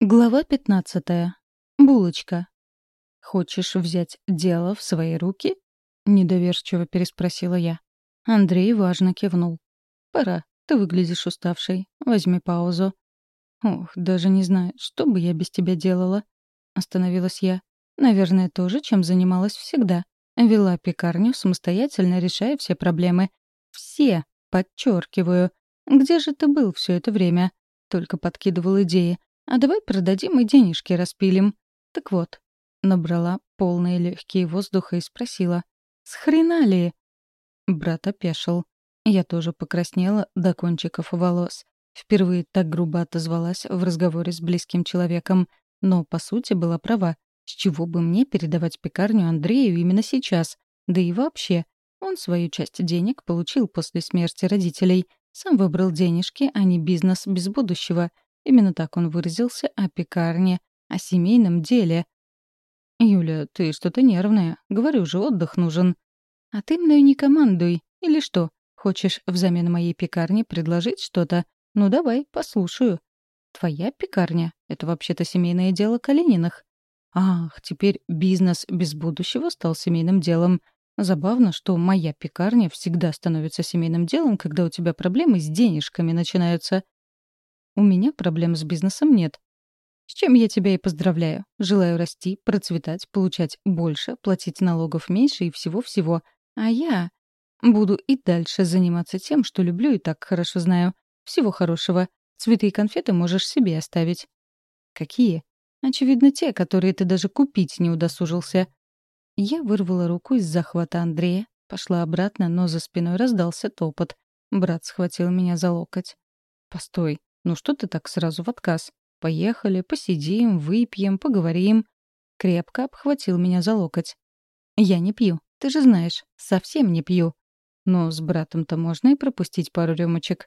Глава пятнадцатая. Булочка. «Хочешь взять дело в свои руки?» — недоверчиво переспросила я. Андрей важно кивнул. «Пора. Ты выглядишь уставшей. Возьми паузу». «Ох, даже не знаю, что бы я без тебя делала?» — остановилась я. «Наверное, то же, чем занималась всегда. Вела пекарню, самостоятельно решая все проблемы. Все, подчеркиваю. Где же ты был все это время?» Только подкидывал идеи. А давай продадим и денежки распилим. Так вот, набрала полные легкие воздуха и спросила. «С хрена ли?» Брат опешил. Я тоже покраснела до кончиков волос. Впервые так грубо отозвалась в разговоре с близким человеком. Но, по сути, была права. С чего бы мне передавать пекарню Андрею именно сейчас? Да и вообще, он свою часть денег получил после смерти родителей. Сам выбрал денежки, а не бизнес без будущего — Именно так он выразился о пекарне, о семейном деле. «Юля, ты что-то нервная. Говорю же, отдых нужен». «А ты мною не командуй. Или что? Хочешь взамен моей пекарни предложить что-то? Ну давай, послушаю». «Твоя пекарня? Это вообще-то семейное дело Калининых». «Ах, теперь бизнес без будущего стал семейным делом. Забавно, что моя пекарня всегда становится семейным делом, когда у тебя проблемы с денежками начинаются. У меня проблем с бизнесом нет. С чем я тебя и поздравляю. Желаю расти, процветать, получать больше, платить налогов меньше и всего-всего. А я буду и дальше заниматься тем, что люблю и так хорошо знаю. Всего хорошего. Цветы и конфеты можешь себе оставить. Какие? Очевидно, те, которые ты даже купить не удосужился. Я вырвала руку из захвата Андрея, пошла обратно, но за спиной раздался топот. Брат схватил меня за локоть. «Постой, ну что ты так сразу в отказ? Поехали, посидим, выпьем, поговорим. Крепко обхватил меня за локоть. Я не пью, ты же знаешь, совсем не пью. Но с братом-то можно и пропустить пару рюмочек.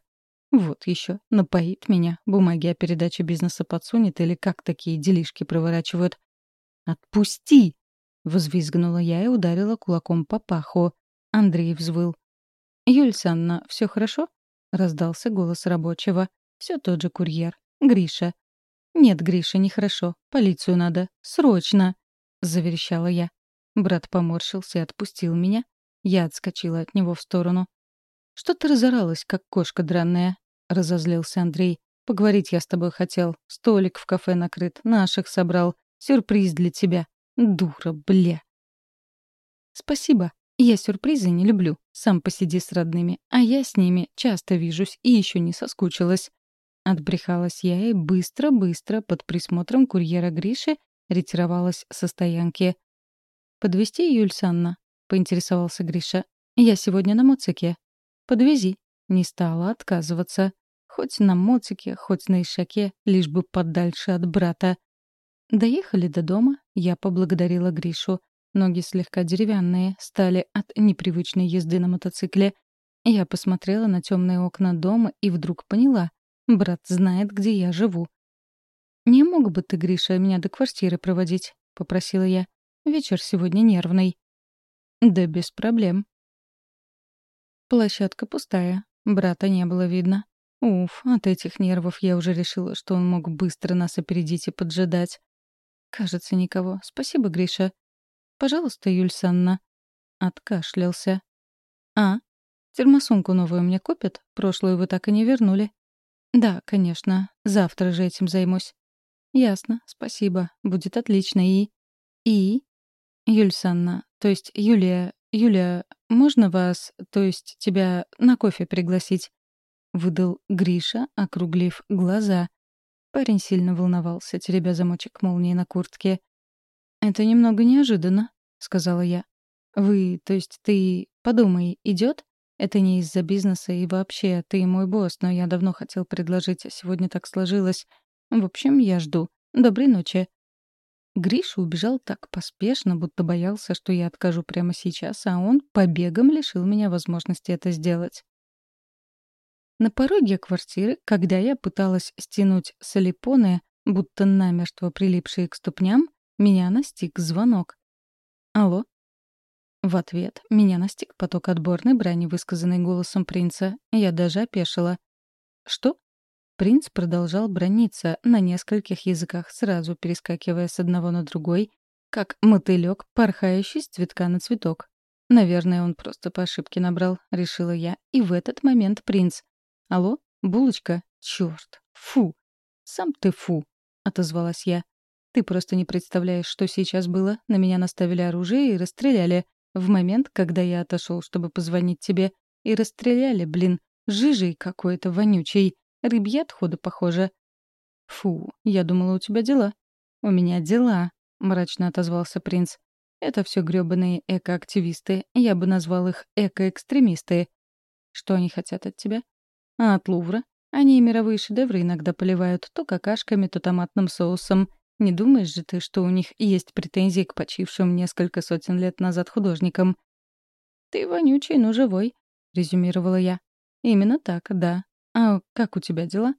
Вот еще, напоит меня, бумаги о передаче бизнеса подсунет или как такие делишки проворачивают. «Отпусти!» — взвизгнула я и ударила кулаком по паху. Андрей взвыл. «Юль Санна, все хорошо?» — раздался голос рабочего. Все тот же курьер. Гриша. «Нет, Гриша, нехорошо. Полицию надо. Срочно!» — заверещала я. Брат поморщился и отпустил меня. Я отскочила от него в сторону. «Что ты разоралась, как кошка дранная?» — разозлился Андрей. «Поговорить я с тобой хотел. Столик в кафе накрыт. Наших собрал. Сюрприз для тебя. Дура, бля!» «Спасибо. Я сюрпризы не люблю. Сам посиди с родными. А я с ними часто вижусь и еще не соскучилась. Отбрехалась я и быстро-быстро под присмотром курьера Гриши ретировалась со стоянки. «Подвезти Юль Санна?» — поинтересовался Гриша. «Я сегодня на моцике». «Подвези». Не стала отказываться. Хоть на моцике, хоть на ишаке, лишь бы подальше от брата. Доехали до дома, я поблагодарила Гришу. Ноги слегка деревянные, стали от непривычной езды на мотоцикле. Я посмотрела на темные окна дома и вдруг поняла, Брат знает, где я живу. «Не мог бы ты, Гриша, меня до квартиры проводить?» — попросила я. «Вечер сегодня нервный». «Да без проблем». Площадка пустая. Брата не было видно. Уф, от этих нервов я уже решила, что он мог быстро нас опередить и поджидать. Кажется, никого. Спасибо, Гриша. Пожалуйста, Юль Санна. Откашлялся. А? Термосумку новую мне купят? Прошлую вы так и не вернули. «Да, конечно. Завтра же этим займусь». «Ясно. Спасибо. Будет отлично. И...» «И...» «Юль Санна, то есть Юлия... Юля, можно вас, то есть тебя, на кофе пригласить?» Выдал Гриша, округлив глаза. Парень сильно волновался, теребя замочек молнии на куртке. «Это немного неожиданно», — сказала я. «Вы, то есть ты, подумай, идет? Это не из-за бизнеса и вообще, ты мой босс, но я давно хотел предложить, а сегодня так сложилось. В общем, я жду. Доброй ночи. Гриша убежал так поспешно, будто боялся, что я откажу прямо сейчас, а он побегом лишил меня возможности это сделать. На пороге квартиры, когда я пыталась стянуть солипоны, будто намертво прилипшие к ступням, меня настиг звонок. «Алло?» В ответ меня настиг поток отборной брани, высказанной голосом принца. Я даже опешила. «Что?» Принц продолжал брониться на нескольких языках, сразу перескакивая с одного на другой, как мотылек, порхающий с цветка на цветок. Наверное, он просто по ошибке набрал, решила я. И в этот момент принц. «Алло, булочка? Чёрт! Фу! Сам ты фу!» — отозвалась я. «Ты просто не представляешь, что сейчас было. На меня наставили оружие и расстреляли. В момент, когда я отошел, чтобы позвонить тебе. И расстреляли, блин, жижей какой-то вонючей. Рыбья отхода, похоже. «Фу, я думала, у тебя дела». «У меня дела», — мрачно отозвался принц. «Это все грёбаные экоактивисты. Я бы назвал их экоэкстремисты. Что они хотят от тебя?» «А от Лувра? Они мировые шедевры иногда поливают то какашками, то томатным соусом. Не думаешь же ты, что у них есть претензии к почившим несколько сотен лет назад художникам?» «Ты вонючий, но живой», — резюмировала я. «Именно так, да. «А как у тебя дела?»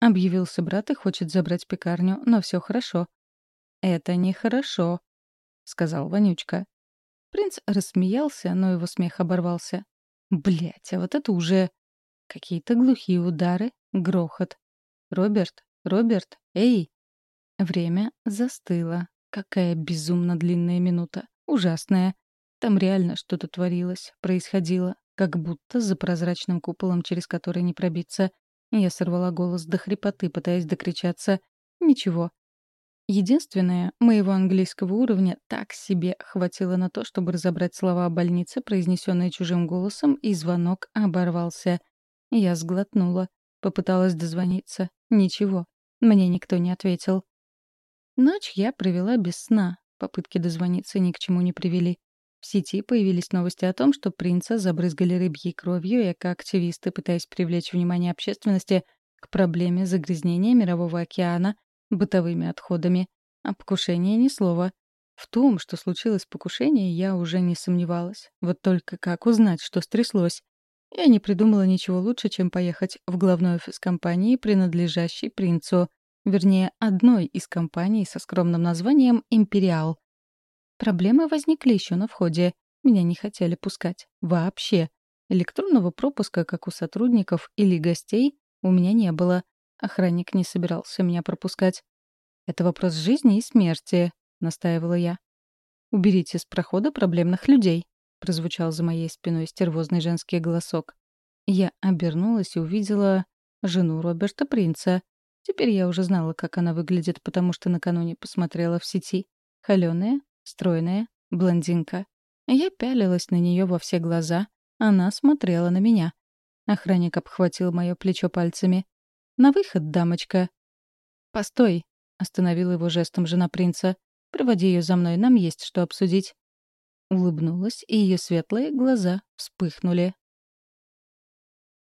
Объявился брат и хочет забрать пекарню, но все хорошо. «Это нехорошо», — сказал Вонючка. Принц рассмеялся, но его смех оборвался. Блять, а вот это уже... Какие-то глухие удары, грохот. «Роберт, Роберт, эй!» Время застыло. Какая безумно длинная минута. Ужасная. Там реально что-то творилось, происходило как будто за прозрачным куполом, через который не пробиться. Я сорвала голос до хрипоты, пытаясь докричаться. Ничего. Единственное, моего английского уровня так себе хватило на то, чтобы разобрать слова о больнице, произнесенные чужим голосом, и звонок оборвался. Я сглотнула. Попыталась дозвониться. Ничего. Мне никто не ответил. Ночь я провела без сна. Попытки дозвониться ни к чему не привели. В сети появились новости о том, что принца забрызгали рыбьей кровью, и экоактивисты, пытаясь привлечь внимание общественности к проблеме загрязнения Мирового океана бытовыми отходами. О покушении ни слова. В том, что случилось покушение, я уже не сомневалась. Вот только как узнать, что стряслось? Я не придумала ничего лучше, чем поехать в главной офис компании, принадлежащей принцу. Вернее, одной из компаний со скромным названием «Империал». Проблемы возникли еще на входе. Меня не хотели пускать. Вообще. Электронного пропуска, как у сотрудников или гостей, у меня не было. Охранник не собирался меня пропускать. «Это вопрос жизни и смерти», — настаивала я. «Уберите с прохода проблемных людей», — прозвучал за моей спиной стервозный женский голосок. Я обернулась и увидела жену Роберта Принца. Теперь я уже знала, как она выглядит, потому что накануне посмотрела в сети. Холёная, стройная, блондинка. Я пялилась на нее во все глаза, она смотрела на меня. Охранник обхватил мое плечо пальцами. «На выход, дамочка!» «Постой!» — остановила его жестом жена принца. «Проводи ее за мной, нам есть что обсудить». Улыбнулась, и ее светлые глаза вспыхнули.